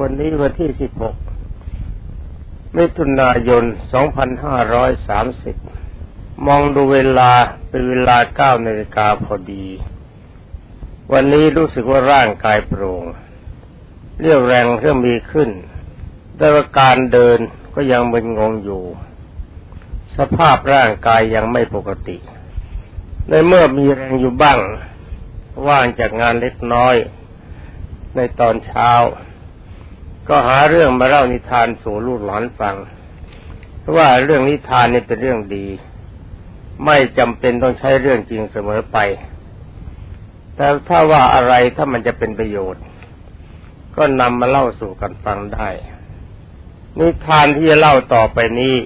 วันนี้วันที่สิบหกมิถุนายนสองพันห้าร้อยสามสิบมองดูเวลาเป็นเวลาเก้านาฬิกาพอดี วันนี้รู้สึกว่าร่างกายโปร่ง เรียวแรงเริ่มมีขึ้น แต่ว่าการเดินก็ยังมึนงงอยู่ สภาพร่างกายยังไม่ปกติ ในเมื่อมีแรงอยู่บ้าง ว่างจากงานเล็กน้อยในตอนเช้า ก็หาเรื่องมาเล่านิทานสู่ลูกหลานฟัง เพราะว่าเรื่องนิทานนี่เป็นเรื่องดี ไม่จำเป็นต้องใช้เรื่องจริงเสมอไป แต่ถ้าว่าอะไรถ้ามันจะเป็นประโยชน์ ก็นำมาเล่าสู่กันฟังได้ นิทานที่จะเล่าต่อไปนี้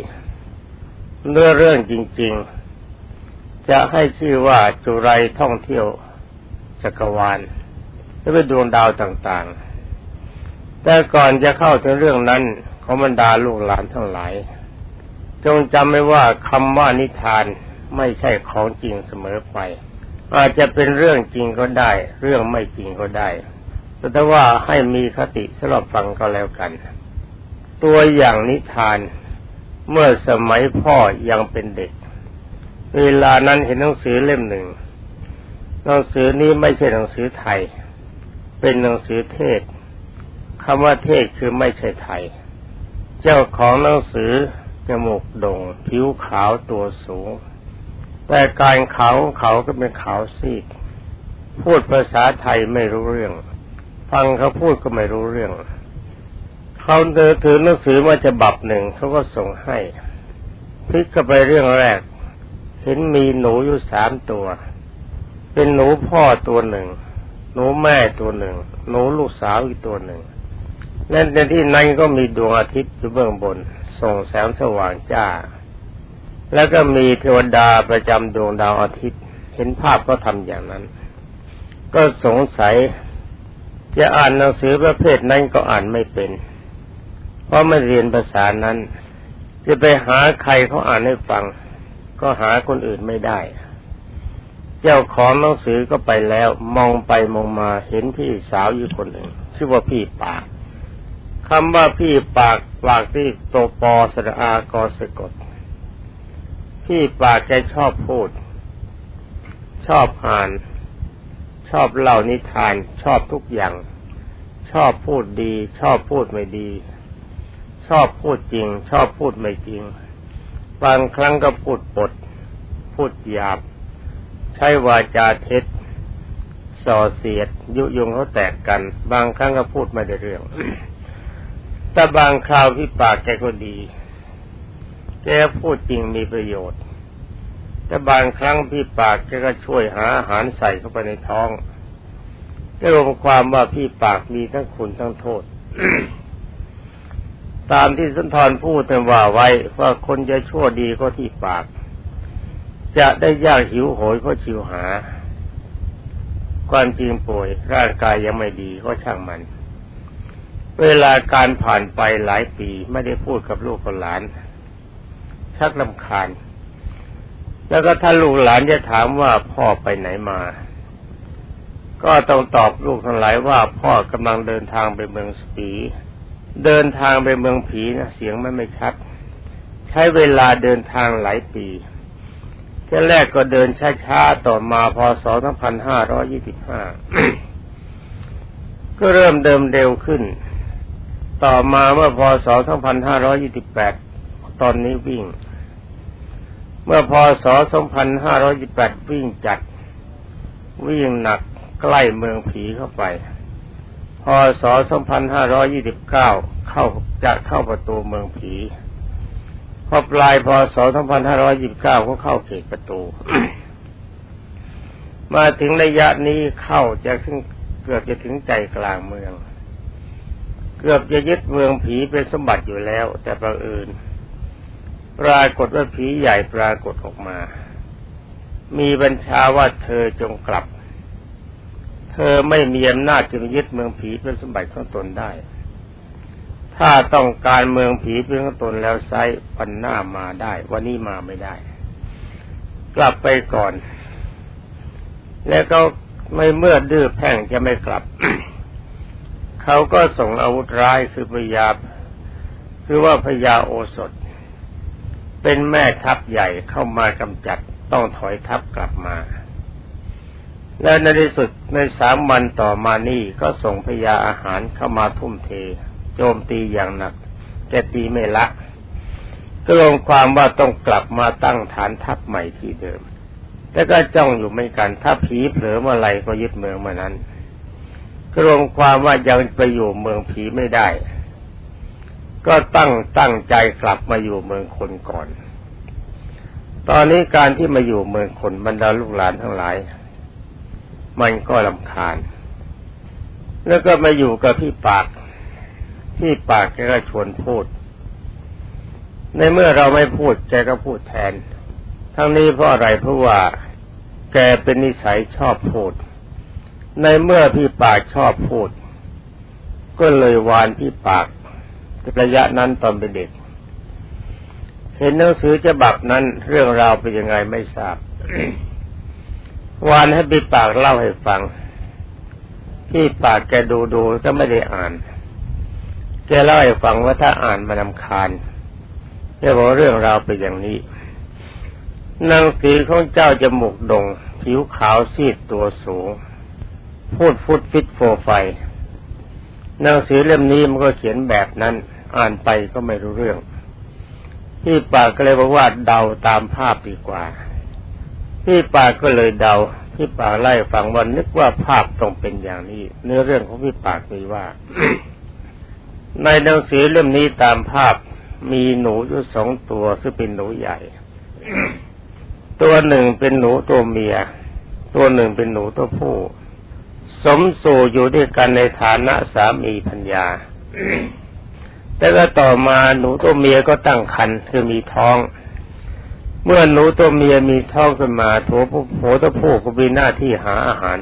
เนื้องเรื่องจริง ๆ จะให้ชื่อว่าจุไรท่องเที่ยวจักรวาลและเป็นดวงดาวต่างๆ แต่ก่อนจะเข้าถึงเรื่องนั้นของบรรดาลูกหลานทั้งหลาย จงจำไว้ว่าคำว่านิทานไม่ใช่ของจริงเสมอไป อาจจะเป็นเรื่องจริงก็ได้ เรื่องไม่จริงก็ได้ แต่ว่าให้มีคติสำหรับฟังก็แล้วกัน ตัวอย่างนิทานเมื่อสมัยพ่อยังเป็นเด็ก เวลานั้นเห็นหนังสือเล่มหนึ่งหนังสือนี้ไม่ใช่หนังสือไทย เป็นหนังสือเทศ คำว่าเทศคือไม่ใช่ไทย เจ้าของหนังสือจมูกด่งผิวขาวตัวสูง แต่การขาวเขาก็เป็นขาวซีดพูดภาษาไทยไม่รู้เรื่อง ฟังเขาพูดก็ไม่รู้เรื่อง เขาเดินถือหนังสือมาฉบับหนึ่งเขาก็ส่งให้พลิกเข้าไปเรื่องแรก เห็นมีหนูอยู่สามตัว เป็นหนูพ่อตัวหนึ่ง หนูแม่ตัวหนึ่ง หนูลูกสาวอีกตัวหนึ่ง และในที่นั้นก็มีดวงอาทิตย์อยู่เบื้องบน ส่งแสงสว่างจ้า แล้วก็มีเทวดาประจำดวงดาวอาทิตย์ เห็นภาพก็ทำอย่างนั้น ก็สงสัยจะอ่านหนังสือประเภทนั้นก็อ่านไม่เป็น เพราะไม่เรียนภาษานั้น จะไปหาใครเขาอ่านให้ฟัง ก็หาคนอื่นไม่ได้ เจ้าของหนังสือก็ไปแล้ว มองไปมองมาเห็นพี่สาวอยู่คนหนึ่งชื่อว่าพี่ปาก คำว่าพี่ปากปากที่โตปอสระอากอสะกด พี่ปากแกชอบพูด ชอบอ่าน ชอบเล่านิทาน ชอบทุกอย่าง ชอบพูดดี ชอบพูดไม่ดี ชอบพูดจริง ชอบพูดไม่จริง บางครั้งก็พูดปด พูดหยาบ ใช้วาจาเท็จส่อเสียด ยุยงเขาแตกกัน บางครั้งก็พูดไม่ได้เรื่อง แต่บางคราวพี่ปากแกก็ดี แกพูดจริงมีประโยชน์ แต่บางครั้งพี่ปากแกก็ช่วยหาอาหารใส่เข้าไปในท้องก็รวมความว่าพี่ปากมีทั้งคุณทั้งโทษ ตามที่สุนทรพูดแต่ว่าไว้ว่าคนจะชั่วดีก็ที่ปาก จะได้ยากหิวโหยก็ชิวหา ความจริงป่วยร่างกายยังไม่ดีก็ช่างมัน เวลาการผ่านไปหลายปีไม่ได้พูดกับลูกกับหลาน ชักลำคาญ แล้วก็ถ้าลูกหลานจะถามว่าพ่อไปไหนมา ก็ต้องตอบลูกทั้งหลายว่าพ่อกำลังเดินทางไปเมืองสปีเดินทางไปเมืองผีนะเสียงมันไม่ชัด ใช้เวลาเดินทางหลายปีทีแรกก็เดินช้าๆต่อมาพศ2525ก็เริ่มเดิมเร็วขึ้น ต่อมาเมื่อพศ 2528 ตอนนี้วิ่ง เมื่อพศ 2528 วิ่งจัด วิ่งหนักใกล้เมืองผีเข้าไป พศ 2529 เข้าจะเข้าประตูเมืองผี พอปลายพศ 2529 ก็เข้าเขตประตู มาถึงระยะนี้เข้าจะถึงเกือบจะถึงใจกลางเมือง เกือบจะยึดเมืองผีเป็นสมบัติอยู่แล้ว แต่ประเอิญปรากฏว่าผีใหญ่ปรากฏออกมา มีบัญชาว่าเธอจงกลับ เธอไม่มีอำนาจจะยึดเมืองผีเป็นสมบัติของตนได้ ถ้าต้องการเมืองผีเป็นของตนแล้วไซวันหน้ามาได้ วันนี้มาไม่ได้ กลับไปก่อน แล้วก็ไม่เมื่อดื้อแพ่งจะไม่กลับ เขาก็ส่งอาวุธร้ายคือพยาคือว่าพญาโอสถ เป็นแม่ทัพใหญ่เข้ามากำจัดต้องถอยทัพกลับมา และในที่สุดในสามวันต่อมานี่ก็ส่งพญาอาหารเข้ามาทุ่มเท โจมตีอย่างหนักแกตีไม่ละก็ลงความว่าต้องกลับมาตั้งฐานทัพใหม่ที่เดิม แต่ก็จ้องอยู่ไม่กัน ถ้าผีเผลอเมื่อไรก็ยึดเมืองเมื่อนั้น ก็ลงความว่ายังไปอยู่เมืองผีไม่ได้ ก็ตั้งตั้งใจกลับมาอยู่เมืองคนก่อน ตอนนี้การที่มาอยู่เมืองคนบรรดาลูกหลานทั้งหลาย มันก็ลำคาญ แล้วก็มาอยู่กับพี่ปาก พี่ปากแกก็ชวนพูด ในเมื่อเราไม่พูดแกก็พูดแทน ทั้งนี้เพราะอะไรเพราะว่า แกเป็นนิสัยชอบพูด ในเมื่อพี่ปากชอบพูด ก็เลยวานพี่ปากระยะนั้นตอนเป็นเด็ก เห็นหนังสือจะบับนั้นเรื่องราวเป็นยังไงไม่ทราบ วานให้พี่ปากเล่าให้ฟัง พี่ปากแกดูดูก็ไม่ได้อ่าน แกเล่าให้ฟังว่าถ้าอ่านมานำคาญแกบอกเรื่องราวเป็นอย่างนี้นางสีของเจ้าจมูกดง ผิวขาวซีดตัวสูง พูดฟุดฟิตโฟไฟหนังสือเล่มนี้มันก็เขียนแบบนั้น อ่านไปก็ไม่รู้เรื่อง พี่ปากก็เลยบอกว่าเดาตามภาพดีกว่า พี่ปากก็เลยเดา พี่ปากไล่ฟังวันนึกว่าภาพต้องเป็นอย่างนี้ เนื้อเรื่องของพี่ปากมีว่า ในหนังสือเล่มนี้ตามภาพมีหนูอยู่สองตัวซึ่งเป็นหนูใหญ่ ตัวหนึ่งเป็นหนูตัวเมีย ตัวหนึ่งเป็นหนูตัวผู้ สมสู่อยู่ด้วยกันในฐานะสามีพัญญา แต่ก็ต่อมาหนูตัวเมียก็ตั้งครรภ์คือมีท้อง เมื่อหนูตัวเมียมีท้องขึ้นมาถัวผู้โผตัวผู้ก็มีหน้าที่หาอาหาร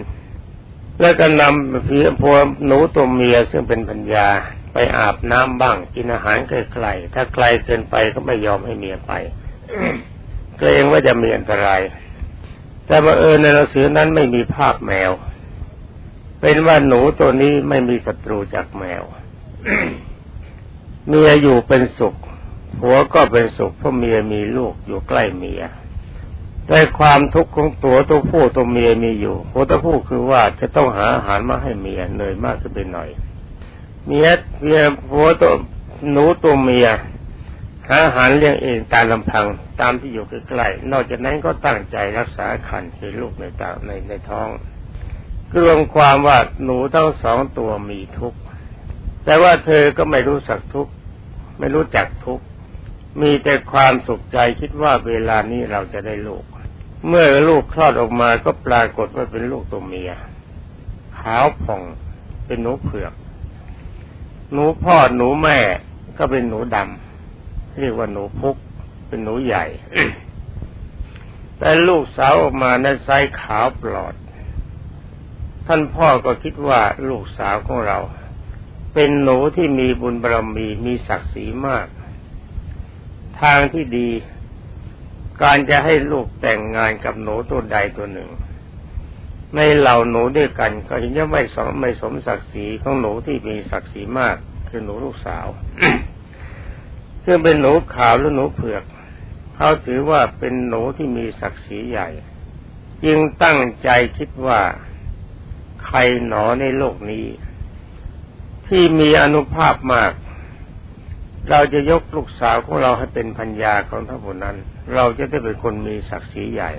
แล้วก็นำเพียพัวหนูตัวเมียซึ่งเป็นพัญญาไปอาบน้ำบ้าง กินอาหารใกล้ๆถ้าไกลเกินไปก็ไม่ยอมให้เมียไปเกรงว่าจะมีอันตรายแต่บังเอิญในหนังสือนั้นไม่มีภาพแมว เป็นว่าหนูตัวนี้ไม่มีศัตรูจากแมว เมียอยู่เป็นสุขผัวก็เป็นสุขเพราะเมียมีลูกอยู่ใกล้เมียแต่ความทุกข์ของตัวตัวผู้ตัวเมียมีอยู่ผัวตัวผู้คือว่าจะต้องหาอาหารมาให้เมียเหนื่อยมากขึ้นไปหน่อย เมียเมียผัวตัวหนูตัวเมียหาอาหารเลี้ยงเองตามลำพังตามที่อยู่ใกล้ๆนอกจากนั้นก็ตั้งใจรักษาคันคือลูกในตาในในท้อง รวมความว่าหนูทั้งสองตัวมีทุกข์แต่ว่าเธอก็ไม่รู้สักทุกข์ไม่รู้จักทุกข์มีแต่ความสุขใจคิดว่าเวลานี้เราจะได้ลูก เมื่อลูกคลอดออกมาก็ปรากฏว่าเป็นลูกตัวเมียขาวผ่องเป็นหนูเผือก หนูพ่อหนูแม่ก็เป็นหนูดำเรียกว่าหนูพุก เป็นหนูใหญ่ แต่ลูกสาวออกมาในไซส์ขาวปลอด ท่านพ่อก็คิดว่าลูกสาวของเรา เป็นหนูที่มีบุญบารมีมีศักดิ์ศรีมาก ทางที่ดี การจะให้ลูกแต่งงานกับหนูตัวใดตัวหนึ่ง ในเหล่าหนูด้วยกัน ก็เห็นว่าไม่สมไม่สมศักดิ์ศรีของหนูที่มีศักดิ์ศรีมาก คือหนูลูกสาว ซึ่งเป็นหนูขาวหรือหนูเผือกเขาถือว่าเป็นหนูที่มีศักดิ์ศรีใหญ่ จึงตั้งใจคิดว่า ใครหนอในโลกนี้ ที่มีอนุภาพมาก เราจะยกลูกสาวของเราให้เป็นพัญญาของท่านผู้นั้น เราจะได้เป็นคนมีศักดิ์ศรีใหญ่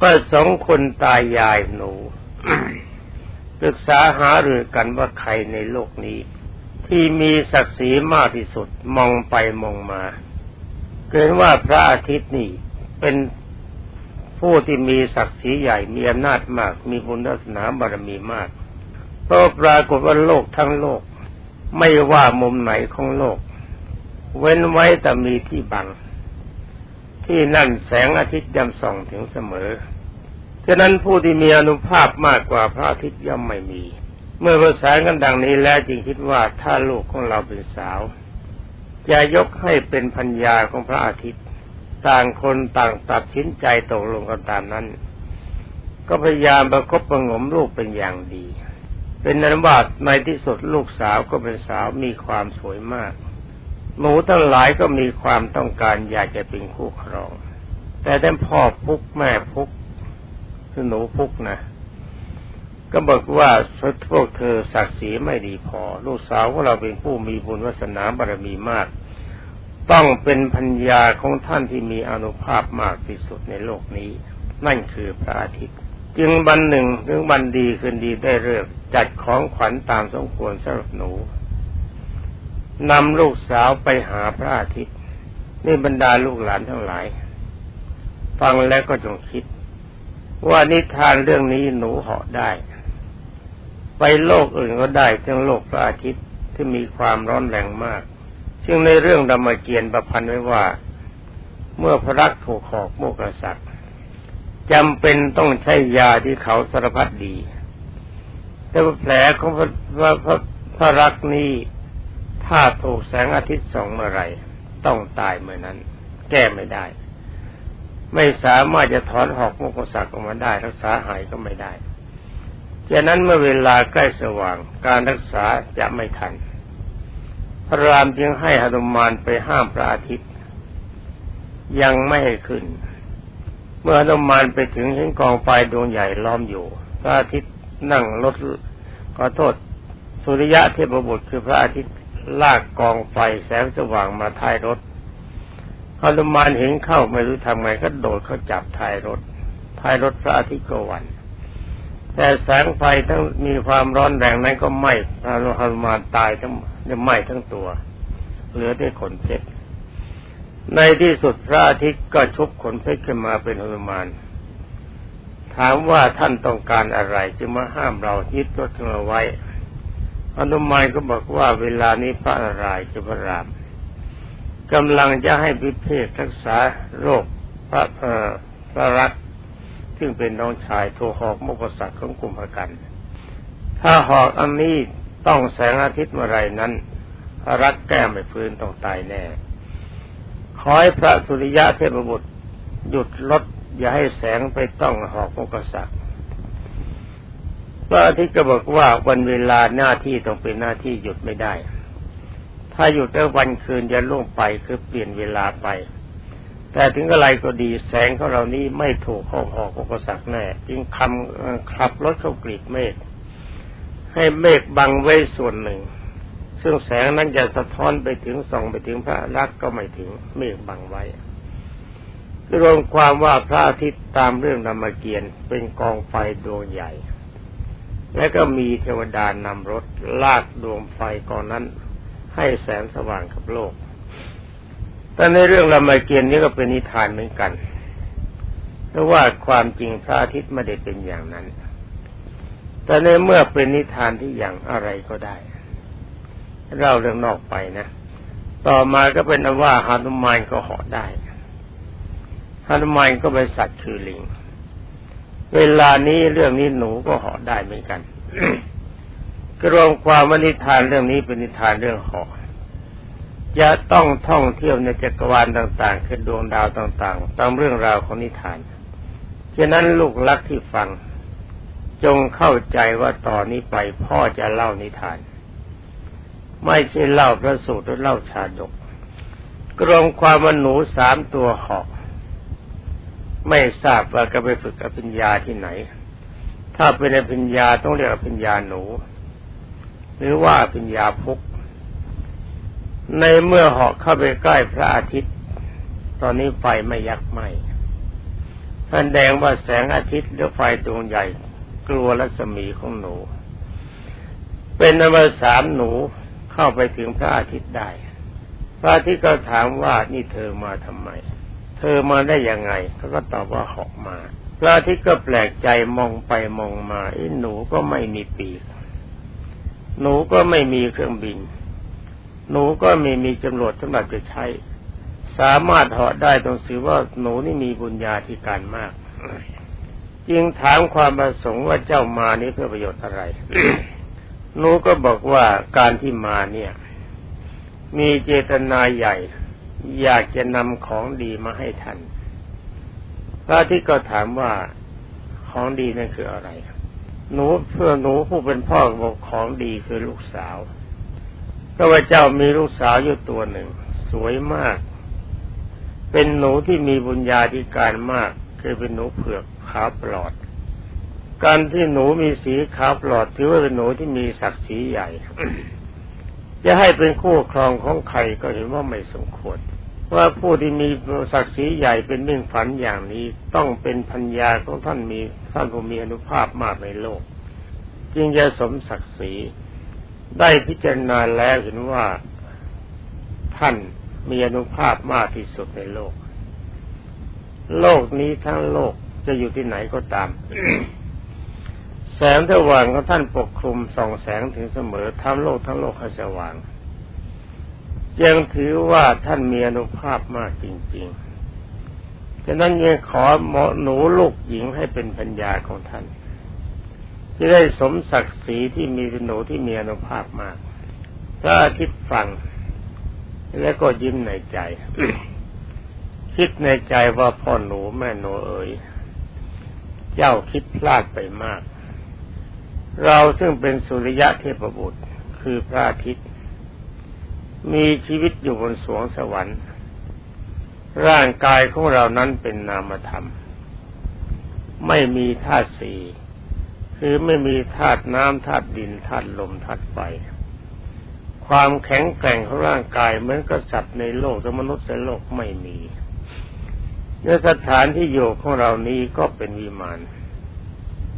ก็สองคนตายยายหนูปรึกษาหารือกันว่าใครในโลกนี้ ที่มีศักดิ์ศรีมากที่สุดมองไปมองมา เกินว่าพระอาทิตย์นี่เป็น ผู้ที่มีศักดิ์ศรีใหญ่มีอำนาจมาก มีบุญศาสนาบารมีมากก็ปรากฏว่าโลกทั้งโลก ไม่ว่ามุมไหนของโลก เว้นไว้แต่มีที่บัง ที่นั่นแสงอาทิตย์ย่ำส่องถึงเสมอฉะนั้นผู้ที่มีอนุภาพมากกว่าพระอาทิตย์ย่อมไม่มี เมื่อประสานกันดังนี้แล้วจึงคิดว่าถ้าลูกของเราเป็นสาว จะยกให้เป็นพัญญาของพระอาทิตย์ ต่างคนต่างตัดสินใจตกลงกันตามนั้น ก็พยายามประคบประงมลูกเป็นอย่างดี เป็นนันว่าในที่สุดลูกสาวก็เป็นสาวมีความสวยมาก หนูทั้งหลายก็มีความต้องการอยากจะเป็นคู่ครอง แต่ท่านพ่อพุกแม่พุกคือหนูพุกนะก็บอกว่าพวกเธอศักดิ์ศรีไม่ดีพอ ลูกสาวของเราเป็นผู้มีบุญวาสนาบารมีมาก ต้องเป็นพัญญาของท่านที่มีอนุภาพมากที่สุดในโลกนี้ นั่นคือพระอาทิตย์ จึงวันหนึ่งถึงวันดีคืนดีได้เลิกจัดของขวัญตามสมควรสำหรับหนูนำลูกสาวไปหาพระอาทิตย์ นี่บรรดาลูกหลานทั้งหลาย ฟังแล้วก็จงคิด ว่านิทานเรื่องนี้หนูเหาะได้ ไปโลกอื่นก็ได้ทั้งโลกพระอาทิตย์ที่มีความร้อนแรงมาก ซึ่งในเรื่องดรรมเกียรติประพันธ์ไว้ว่า เมื่อพระรักถูกหอกโมกษัตริย์จำเป็นต้องใช้ยาที่เขาสารพัดดี แต่แผลของพระพระพระพระรักนี้ถ้าถูกแสงอาทิตย์ส่องเมื่อไรต้องตายเมื่อนั้น แก้ไม่ได้ ไม่สามารถจะถอนหอกมุกสักออกมาได้ รักษาหายก็ไม่ได้ฉะนั้นเมื่อเวลาใกล้สว่างการรักษาจะไม่ทัน พระรามจึงให้หนุมานไปห้ามพระอาทิตย์ ยังไม่ให้ขึ้น เมื่อนุมานไปถึงเห็นกองไฟดวงใหญ่ล้อมอยู่ พระอาทิตย์นั่งรถขอโทษ สุริยะเทพบุตรคือพระอาทิตย์ลากกองไฟแสงสว่างมาท้ายรถฮนุมานเห็นเข้าไม่รู้ทำไงก็โดดเข้าจับท้ายรถท้ายรถพระอาทิตย์ก็วันแต่แสงไฟทั้งมีความร้อนแรงนั้นก็ไหม้พระฮนุมานตายทั้งหมด ไหม้ทั้งตัว เหลือแต่ขนเพชรในที่สุดพระอาทิตย์ก็ชุบขนเพชรขึ้นมาเป็นหนุมาน ถามว่าท่านต้องการอะไรจึงมาห้ามเรายึดรถเราไว้อนุมานก็บอกว่าเวลานี้พระนารายจะพระรามกำลังจะให้พิเภกรักษาโรคพระเออพระรักซึ่งเป็นน้องชายโทหอกมกษักของกลุ่มพกัน ถ้าหอกอันนี้ ต้องแสงอาทิตย์เมื่อไรนั้นรักแก้ไม่ฟื้นต้องตายแน่ ขอให้พระสุริยะเทพบุตร หยุดรถอย่าให้แสงไปต้องหอกมกษักพระอาทิตย์ก็บอกว่าวันเวลาหน้าที่ต้องเป็นหน้าที่หยุดไม่ได้ ถ้าหยุดแล้ววันคืนจะล่วงไปคือเปลี่ยนเวลาไป แต่ถึงอะไรก็ดีแสงของเรานี้ไม่ถูกข้อหอกอุปสรรคแน่ จึงคำขับรถเข้ากรีดเมฆ ให้เมฆบังไว้ส่วนหนึ่ง ซึ่งแสงนั้นจะสะท้อนไปถึงส่องไปถึงพระรักก็ไม่ถึงเมฆบังไว้รวมความว่าพระอาทิตย์ตามเรื่องนามเกียรติเป็นกองไฟดวงใหญ่ และก็มีเทวดานำรถลากดวงไฟกองนั้น ให้แสงสว่างกับโลก แต่ในเรื่องรามเกียรตินี้ก็เป็นนิทานเหมือนกัน เพราะว่าความจริงพระอาทิตย์ไม่ได้เป็นอย่างนั้น แต่ในเมื่อเป็นนิทานที่อย่างอะไรก็ได้เล่าเรื่องนอกไปนะ ต่อมาก็เป็นว่าฮานุมานก็เหาะได้ฮานุมานก็เป็นสัตว์คือลิง เวลานี้เรื่องนี้หนูก็เหาะได้เหมือนกันกรวมความวนิทานเรื่องนี้เป็นนิทานเรื่องเหาะจะต้องท่องเที่ยวในจักรวาลต่างๆคือดวงดาวต่างๆ ตามเรื่องราวของนิทาน ฉะนั้นลูกรักที่ฟัง จงเข้าใจว่าต่อนนี้ไปพ่อจะเล่านิทาน ไม่ใช่เล่าพระสูตรหรือเล่าชาดก กรมความว่าหนูสามตัวหอกไม่ทราบว่าก็ไปฝึกอภิญญาที่ไหน ถ้าเป็นอภิญญาต้องเรียกอภิญญาหนู หรือว่าอภิญญาพุก ในเมื่อหอกเข้าไปใกล้พระอาทิตย์ ตอนนี้ไฟไม่ยักไหมแสดงว่าแสงอาทิตย์หรือไฟดวงใหญ่ กลัวรัศมีของหนู เป็นอวสามหนูเข้าไปถึงพระอาทิตย์ได้ พระอาทิตย์ก็ถามว่านี่เธอมาทำไม เธอมาได้ยังไงเขาก็ตอบว่าหอกมา พระอาทิตย์ก็แปลกใจมองไปมองมาไอ้หนูก็ไม่มีปีก หนูก็ไม่มีเครื่องบิน หนูก็ไม่มีจำรวจสำหรับจะใช้ สามารถเหาะได้ต้องสือว่าหนูนี่มีบุญญาธิการมาก จึงถามความประสงค์ว่าเจ้ามานี้เพื่อประโยชน์อะไรหนูก็บอกว่าการที่มาเนี่ย มีเจตนาใหญ่ อยากจะนำของดีมาให้ท่านพระที่ก็ถามว่าของดีนั่นคืออะไรหนูเพื่อหนูผู้เป็นพ่อบอกของดีคือลูกสาวพระว่าเจ้ามีลูกสาวอยู่ตัวหนึ่ง สวยมาก เป็นหนูที่มีบุญญาธิการมากคือเป็นหนูเผือก ขาวปลอด การที่หนูมีสีขาวปลอด ถือว่าเป็นหนูที่มีศักดิ์ศรีใหญ่ จะให้เป็นคู่ครองของใครก็เห็นว่าไม่สมควร ว่าผู้ที่มีศักดิ์ศรีใหญ่เป็นเรื่องฝันอย่างนี้ต้องเป็นพัญญาของท่านมีท่านผู้มีอนุภาพมากในโลก จึงจะสมศักดิ์ศรีได้พิจารณาแล้วเห็นว่าท่านมีอนุภาพมากที่สุดในโลก โลกนี้ทั้งโลก จะอยู่ที่ไหนก็ตาม แสงสว่างของท่านปกคลุมส่องแสงถึงเสมอทำโลกทั้งโลกให้สว่างยังถือว่าท่านมีอนุภาพมากจริงๆ ฉะนั้นยังขอหมอหนูลูกหญิงให้เป็นพัญญาของท่าน จะได้สมศักดิ์ศรีที่มีหนูที่มีอนุภาพมากพระอาทิตย์ฟัง แล้วก็ยิ้มในใจ คิดในใจว่าพ่อหนูแม่หนูเอ๋ย เจ้าคิดพลาดไปมาก เราซึ่งเป็นสุริยะเทพบุตรคือพระอาทิตย์ มีชีวิตอยู่บนสวงสวรรค์ ร่างกายของเรานั้นเป็นนามธรรม ไม่มีธาตุสี่คือไม่มีธาตุน้ำธาตุดินธาตุลมธาตุไฟความแข็งแกร่งของร่างกายเหมือนกับสัตว์ในโลกแต่มนุษย์ในโลกไม่มี ในสถานที่อยู่ของเรานี้ก็เป็นวิมาน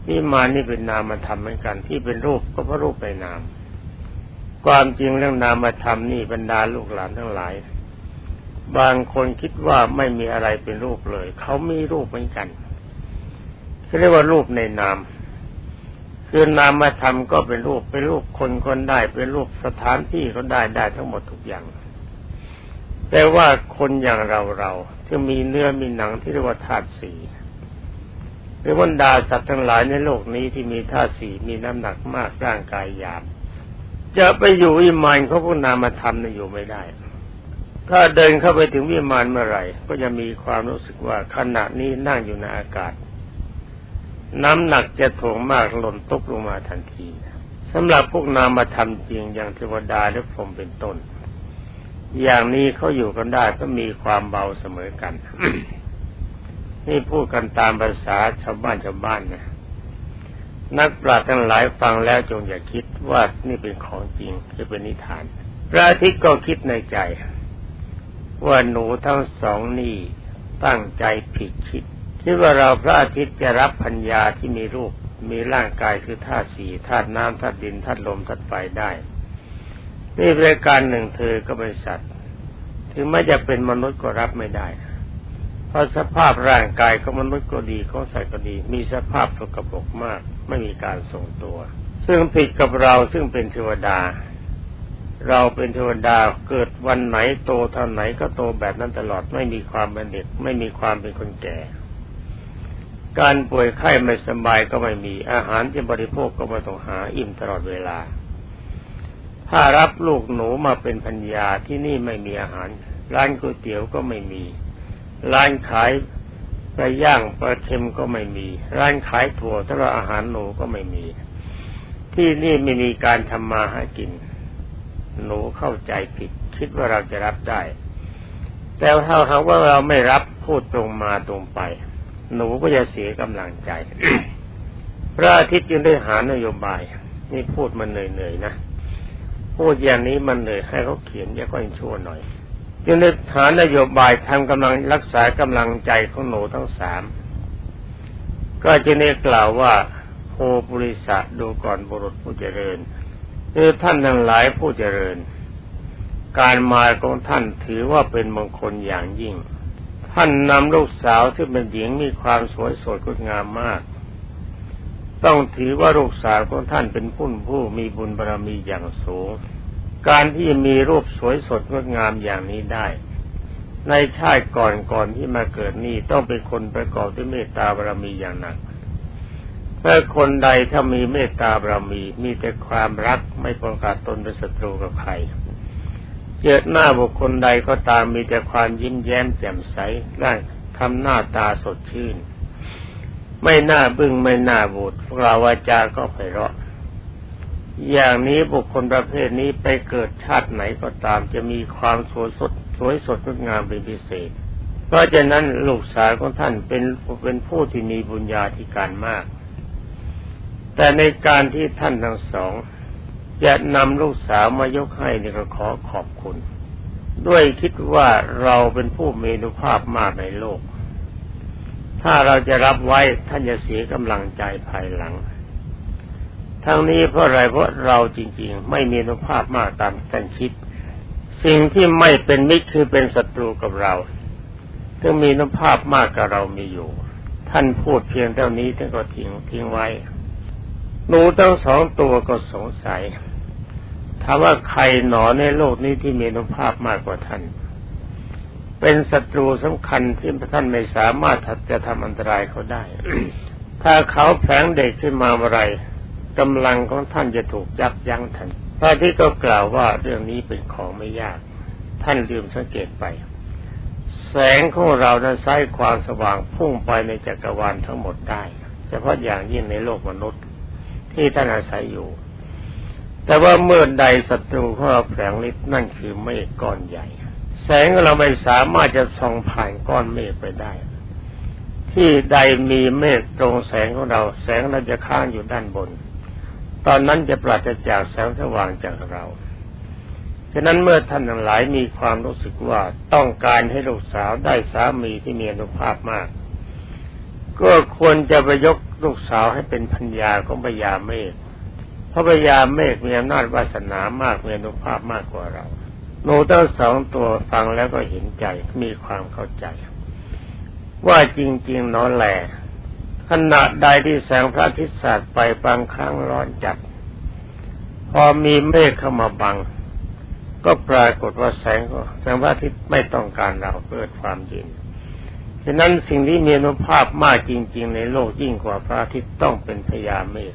วิมานนี่เป็นนามธรรมเหมือนกัน ที่เป็นรูปก็เพราะรูปไปนาม ความจริงเรื่องนามธรรมนี่บรรดาลูกหลานทั้งหลาย บางคนคิดว่าไม่มีอะไรเป็นรูปเลย เขามีรูปเหมือนกันเขาเรียกว่ารูปในนามคือนามธรรมก็เป็นรูปเป็นรูปคนคนได้ เป็นรูปสถานที่ก็ได้ได้ทั้งหมดทุกอย่าง แต่ว่าคนอย่างเราเรา ที่มีเนื้อมีหนังที่เรียกว่าธาตุสี่หรือบรรดาสัตว์ทั้งหลายในโลกนี้ที่มีธาตุสี่มีน้ำหนักมากร่างกายหยาบจะไปอยู่วิมานเขาพวกนามธรรมนี่อยู่ไม่ได้ ถ้าเดินเข้าไปถึงวิมานเมื่อไหร่ก็จะมีความรู้สึกว่าขณะนี้นั่งอยู่ในอากาศ น้ำหนักจะถ่วงมากหล่นตกลงมาทันทีสำหรับพวกนามธรรมจริงอย่างเทวดาและพรหมเป็นต้น อย่างนี้เขาอยู่กันได้ก็มีความเบาเสมอกัน นี่พูดกันตามภาษาชาวบ้านชาวบ้านนะนักปราชญ์ทั้งหลายฟังแล้วจงอย่าคิดว่านี่เป็นของจริงจะเป็นนิทาน พระอาทิตย์ก็คิดในใจ ว่าหนูทั้งสองนี่ตั้งใจผิดคิดคิดว่าเราพระอาทิตย์จะรับพัญญาที่มีรูปมีร่างกายคือธาตุสี่ธาตุน้ำธาตุดินธาตุลมธาตุไฟได้ นี่รายการหนึ่งเธอก็เป็นสัตว์ถึงแม้จะเป็นมนุษย์ก็รับไม่ได้ เพราะสภาพร่างกายของมนุษย์ก็ดีของสัตว์ก็ดี มีสภาพสกปรกมาก ไม่มีการทรงตัว ซึ่งผิดกับเราซึ่งเป็นเทวดา เราเป็นเทวดาเกิดวันไหนโตเท่าไหนก็โตแบบนั้นตลอดไม่มีความเป็นเด็ก ไม่มีความเป็นคนแก่ การป่วยไข้ไม่สบายก็ไม่มีอาหารที่บริโภคก็ไม่ต้องหาอิ่มตลอดเวลา ถ้ารับลูกหนูมาเป็นพัญญาที่นี่ไม่มีอาหาร ร้านก๋วยเตี๋ยวก็ไม่มี ร้านขายปลาย่างปลาเค็มก็ไม่มี ร้านขายถั่วถ้าเราอาหารหนูก็ไม่มี ที่นี่ไม่มีการทำมาหากิน หนูเข้าใจผิด คิดว่าเราจะรับได้ แต่ถ้าหากว่าเราไม่รับพูดตรงมาตรงไป หนูก็จะเสียกำลังใจ พระอาทิตย์จึงได้หานโยบาย นี่พูดมันเหนื่อยๆนะ พูดอย่างนี้มันเหนื่อยให้เขาเขียนแย่ก็ยังชั่วหน่อยจึงได้ฐานนโยบายทำกำลังรักษากำลังใจของหนูทั้งสามก็จะได้กล่าวว่าโอปุริสะดูก่อนบุรุษผู้เจริญคือท่านทั้งหลายผู้เจริญ การมาของท่านถือว่าเป็นมงคลอย่างยิ่ง ท่านนำลูกสาวที่เป็นหญิงมีความสวยสดงดงามมาก ต้องถือว่าลูกสาวของท่านเป็นผู้ผู้มีบุญบารรมีอย่างสูง การที่มีรูปสวยสดงดงามอย่างนี้ได้ ในชาติก่อนก่อนที่มาเกิดนี่ต้องเป็นคนประกอบด้วยเมตตาบารมีอย่างหนักถ้าคนใดถ้ามีเมตตาบารมีมีแต่ความรักไม่ประกาศตนเป็นศัตรูกับใครเจอหน้าบุคคลใดก็ตามมีแต่ความยิ้มแย้มแจ่มใสร่างทำหน้าตาสดชื่น ไม่น่าบึ้งไม่น่าบูดกเราวาจาก็ไพเราะ อย่างนี้บุคคลประเภทนี้ไปเกิดชาติไหนก็ตาม จะมีความสวยสดสวยสดงดงามเป็นพิเศษ เพราะฉะนั้นลูกสาวของท่านเป็นเป็นผู้ที่มีบุญญาธิการมาก แต่ในการที่ท่านทั้งสองจะนำลูกสาวมายกให้นี่ก็ขอขอบคุณ ด้วยคิดว่าเราเป็นผู้มีนุภาพมากในโลก ถ้าเราจะรับไว้ท่านจะเสียกำลังใจภายหลัง ทั้งนี้เพราะอะไรเพราะเราจริง ๆ ไม่มีนุภาพมากตามท่านคิด สิ่งที่ไม่เป็นมิตรคือเป็นศัตรูกับเราถึงมีนุภาพมากกับเรามีอยู่ ท่านพูดเพียงเท่านี้ท่านก็ทิ้งทิ้งไว้หนูทั้งสองตัวก็สงสัยถามว่าใครหนอในโลกนี้ที่มีนุภาพมากกว่าท่าน เป็นศัตรูสำคัญที่ท่านไม่สามารถจะทำอันตรายเขาได้ ถ้าเขาแผลงเด็กขึ้นมาเมื่อไรกำลังของท่านจะถูกยับยั้งทันพระที่ก็กล่าวว่าเรื่องนี้เป็นของไม่ยาก ท่านลืมสังเกตไป แสงของเรานั้นใช้ความสว่างพุ่งไปในจักรวาลทั้งหมดได้ เฉพาะอย่างยิ่งในโลกมนุษย์ที่ท่านอาศัยอยู่ แต่ว่าเมื่อใดศัตรูของเราแผลงฤทธิ์นั่นคือเมฆก้อนใหญ่ สงของเราไม่สามารถจะส่องผ่านก้อนเมฆไปได้ ที่ใดมีเมฆตรงแสงของเรา แสงเราจะค้างอยู่ด้านบน ตอนนั้นจะปราศจากแสงสว่างจากเราฉะนั้นเมื่อท่านทั้งหลายมีความรู้สึกว่าต้องการให้ลูกสาวได้สามีที่มีอนุภาพมาก ก็ควรจะไปยกลูกสาวให้เป็นพัญญาของพญาเมฆพราะพญาเมฆมีอำนาจวาสนามากมีอนุภาพมากกว่าเรา หนูทั้งสองตัวฟังแล้วก็เห็นใจมีความเข้าใจ ว่าจริงๆนอนแหลขณะใดที่แสงพระอาทิตย์สาดไปบางครั้งร้อนจัด พอมีเมฆเข้ามาบัง ก็ปรากฏว่าแสงแสงพระอาทิตย์ไม่ต้องการเราเพื่อความเย็นฉะนั้นสิ่งที่มีอนุภาพมากจริง ๆ ในโลกยิ่งกว่าพระอาทิตย์ต้องเป็นพญาเมฆ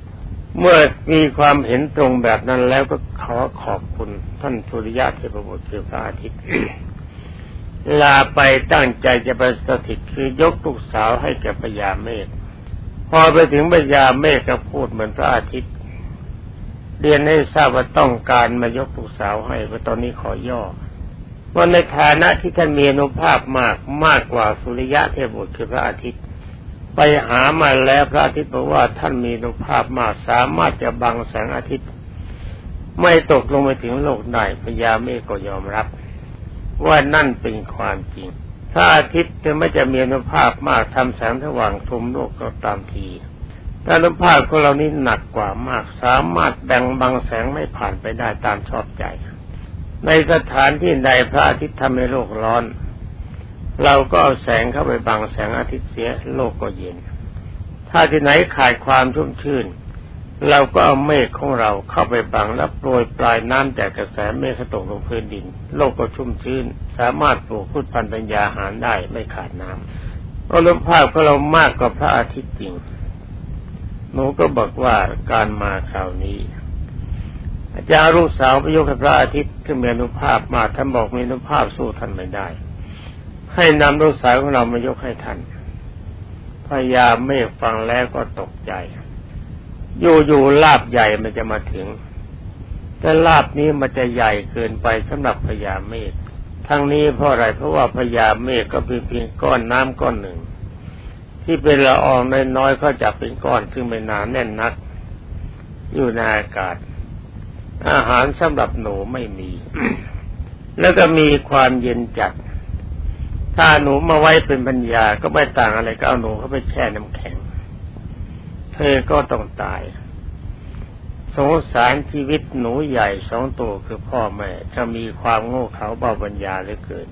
เมื่อมีความเห็นตรงแบบนั้นแล้วก็ขอขอบคุณท่านสุริยะเทพบุตรคือพระอาทิตย์ลาไปตั้งใจจะไปสถิตคือยกลูกสาวให้แก่พญาเมฆพอไปถึงพญาเมฆก็พูดเหมือนพระอาทิตย์เรียนให้ทราบว่าต้องการมายกลูกสาวให้เพราะตอนนี้ขอย่อว่าในฐานะที่ท่านมีอนุภาพมากมากกว่าสุริยะเทพบุตรคือพระอาทิตย์ ไปหามาแล้วพระอาทิตย์บอกว่าท่านมีนุภาพมากสามารถจะบังแสงอาทิตย์ ไม่ตกลงไปถึงโลกได้พญาเมฆก็ยอมรับ ว่านั่นเป็นความจริงพระอาทิตย์ถึงไม่จะมีอนุภาพมากทำแสงสว่างทุมโลกก็ตามทีแต่อนุภาพของเรานี้หนักกว่ามาก สามารถแบ่งบังแสงไม่ผ่านไปได้ตามชอบใจ ในสถานที่ใดพระอาทิตย์ทำให้โลกร้อน เราก็เอาแสงเข้าไปบังแสงอาทิตย์เสียโลกก็เย็น ถ้าที่ไหนขาดความชุ่มชื่น เราก็เอาเมฆของเราเข้าไปบังแล้วโปรยปลายน้ำจากกระแสเมฆตกลงพื้นดิน โลกก็ชุ่มชื้น สามารถปลูกพืชพันธุ์ปัญญาหารได้ไม่ขาดน้ำอนุภาพของเรามากกว่าพระอาทิตย์จริงหนูก็บอกว่าการมาคราวนี้ อาจารย์ลูกสาวไปยกให้พระอาทิตย์ขึ้นมีอนุภาพมาท่านบอกมีอนุภาพสู้ท่านไม่ได้ ให้นำลูกสาวของเรามายกให้ท่านพญาเมฆฟังแล้วก็ตกใจ อยู่ๆลาบใหญ่มันจะมาถึง แต่ลาบนี้มันจะใหญ่เกินไปสำหรับพญาเมฆทั้งนี้เพราะอะไรเพราะว่าพญาเมฆก็เป็นเพียงก้อนน้ำก้อนหนึ่ง ที่เป็นละอองน้อยๆเขาจับเป็นก้อนซึ่งไม่หนาแน่นนัก อยู่ในอากาศ อาหารสำหรับหนูไม่มี แล้วก็มีความเย็นจัด ถ้าหนูมาไว้เป็นปัญญาก็ไม่ต่างอะไรก็เอาหนูเข้าไปแช่น้ำแข็ง เธอก็ต้องตาย สงสารชีวิตหนูใหญ่สองตัวคือพ่อแม่จะมีความโง่เขลาเบาปัญญาเหลือเกิน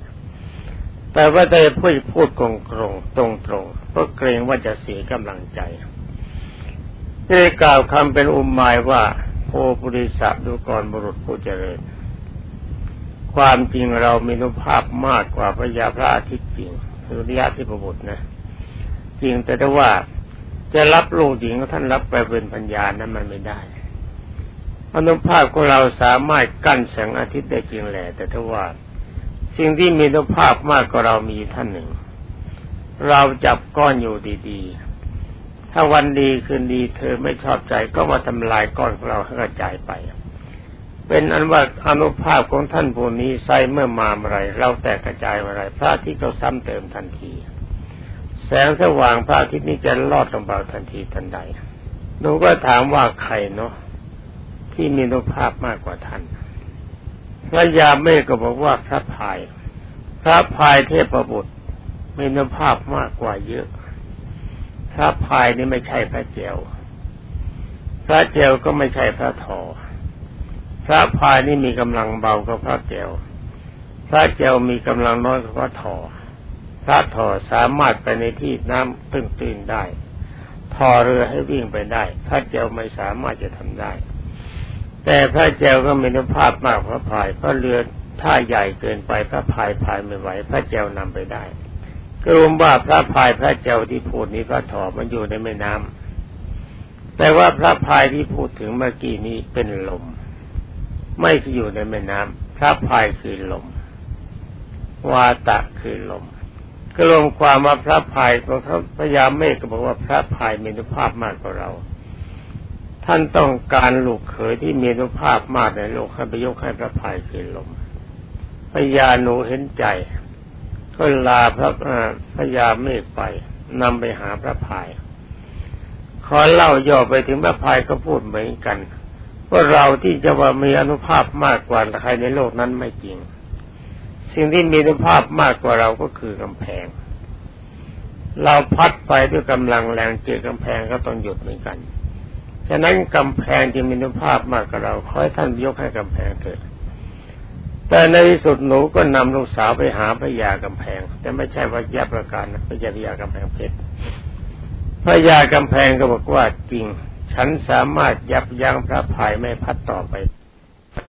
แต่ว่าได้พูดพูดตรงตรงตรงตรงเพราะเกรงว่าจะเสียกำลังใจได้กล่าวคำเป็นอุมหมายว่าโพปุริสัดูก่อนบุรุษผู้เจริญ ความจริงเรามีนุภาพมากกว่าพระยาพระอาทิตย์จริงสุริยะที่ประบุนะ จริงแต่ว่าจะรับลูกหญิงท่านรับไปเป็นปัญญานั้นมันไม่ได้อนุภาพของเราสามารถกั้นแสงอาทิตย์ได้จริงแหละแต่ถ้าว่า สิ่งที่มีนุภาพมากกว่าเรามีท่านหนึ่ง เราจับก้อนอยู่ดีๆ ถ้าวันดีคืนดีเธอไม่ชอบใจก็มาทำลายก้อนของเราให้กระจายไป เป็นอันว่าอนุภาพของท่านผู้นี้ใส่เมื่อมาเมื่อไรเราแตกกระจายเมื่อไร พระอาทิตย์ก็ซ้ำเติมทันที แสงสว่างพระอาทิตย์นี้จะลอดลงมาทันทีทันใดหนูก็ถามว่าใครเนาะที่มีอนุภาพมากกว่าท่านพระยาเมฆก็บอกว่าพระพาย พระพายเทพบุตรมีอนุภาพมากกว่าเยอะ พระพายนี่ไม่ใช่พระเจวพระเจวก็ไม่ใช่พระทอ พระพายนี่มีกำลังเบากว่าพระเจวพระเจวมีกำลังน้อยกว่าพระทอพระทอสามารถไปในที่น้ำตื้นๆได้ทอเรือให้วิ่งไปได้ พระเจวไม่สามารถจะทำได้ แต่พระเจวก็มีนุภาพมากพระพาย เพราะเรือถ้าใหญ่เกินไปพระพายพายไม่ไหว พระเจวนำไปได้ก็รวมว่าพระพายพระเจวที่พูดนี้พระถอมันอยู่ในแม่น้ำแต่ว่าพระพายที่พูดถึงเมื่อกี้นี้เป็นลม ไม่อยู่ในแม่น้ำพระพายคือลม วาตะคือลมก็รวมความว่าพระพายของพระยาเมฆก็บอกว่าพระพายมีนุภาพมากกว่าเรา ท่านต้องการลูกเขยที่มีนุภาพมากในโลกให้ไปยกให้พระพายคือลมพญาหนูเห็นใจก็ลาพระพระยาเมฆไปนำไปหาพระพาย ขอเล่าย่อไปถึงพระพายก็พูดเหมือนกัน ว่าเราที่จะว่ามีอนุภาพมากกว่าใครในโลกนั้นไม่จริง สิ่งที่มีอนุภาพมากกว่าเราก็คือกำแพง เราพัดไปด้วยกำลังแรงเจอกำแพงก็ต้องหยุดเหมือนกันฉะนั้นกำแพงที่มีอนุภาพมากกว่าเราขอให้ท่านยกให้กำแพงเถิดแต่ในที่สุดหนูก็นำลูกสาวไปหาพระยากำแพง แต่ไม่ใช่ว่าแยบประการนะพระยากำแพงเพชรพระยากำแพงก็บอกว่าจริง ฉันสามารถยับยั้งพระภายไม่พัดต่อไป